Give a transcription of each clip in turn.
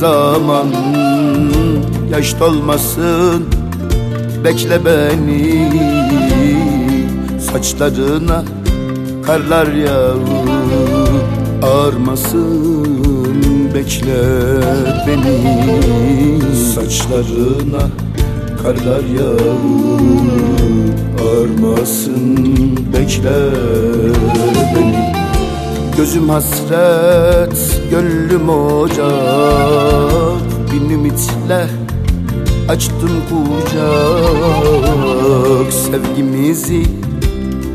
zaman Yaş dolmasın. Bekle beni Saçlarına karlar yağır Ağarmasın. Bekle beni Saçlarına karlar yağır Ağarmasın. Bekle beni Gözüm hasret, gönlüm ocak. Bin ümitle açtım kucak. Sevgimizi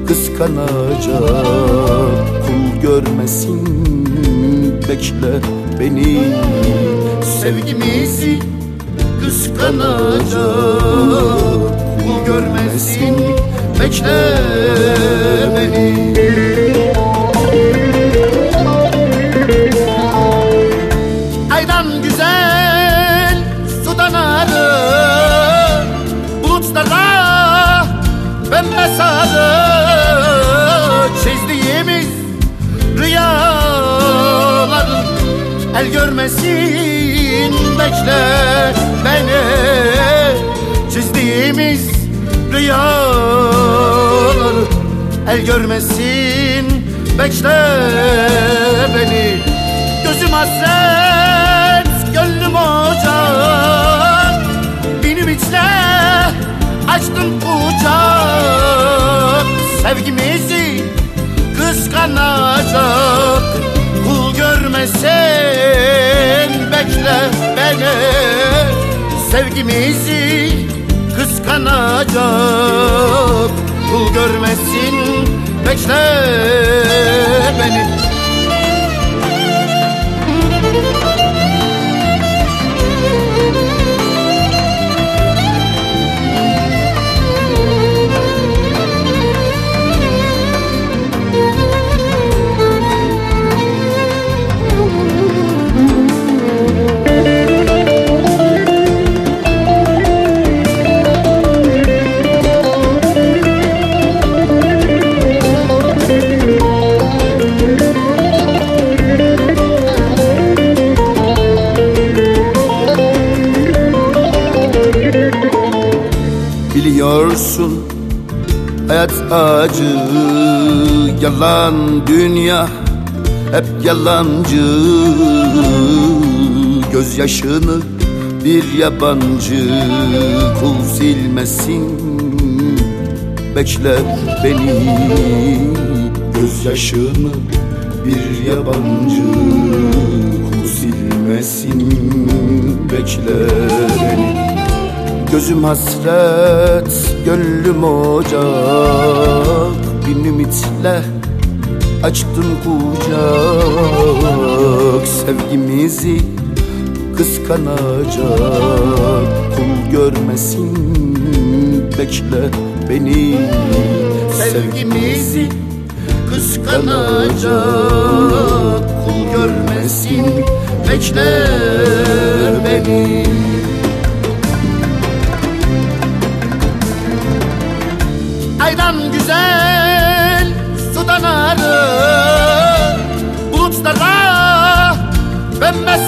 kıskanacak. Kul görmesin bekle beni. Sevgimizi kıskanacak. Kul görmesin bekle beni görmesin. Bekle beni. Çizdiğimiz rüyalar El görmesin. Bekle beni. Gözüm hasret, gönlüm ocak. Benim içle açtım kucak Sevgimizi Sevgimizi kıskanacak. Kul görmesin bekle beni Biliyorsun. Hayat acı Yalan dünya. Hep yalancı Gözyaşını bir yabancı. Kul silmesin Bekle beni. Gözyaşını bir yabancı. Kul silmesin Bekle beni Gözüm hasret, gönlüm ocak. Bin ümitle açtım kucak. Sevgimizi kıskanacak. Kul görmesin bekle beni. Sevgimizi kıskanacak. Kul görmesin bekle beni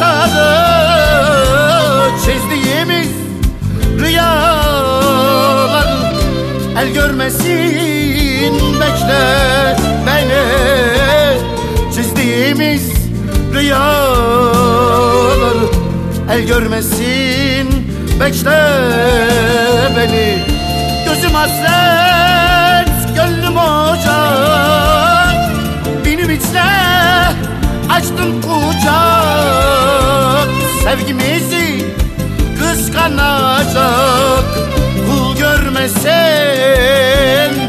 sarı Çizdiğimiz rüyalar El görmesin bekle beni. Çizdiğimiz rüyalar El görmesin bekle beni. Gözüm hasret, Sevgimizi kıskanacak. Kul görmesin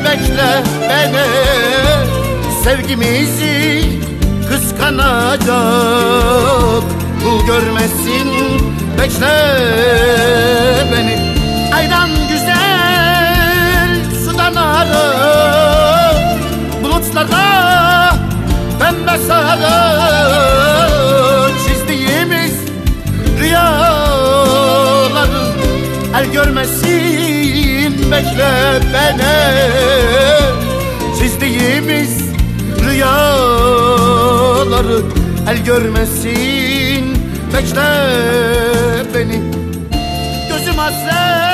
bekle beni. Sevgimizi kıskanacak. Kul görmesin El görmesin bekle beni. Çizdiğimiz rüyaları El görmesin bekle beni. Gözüm hasret,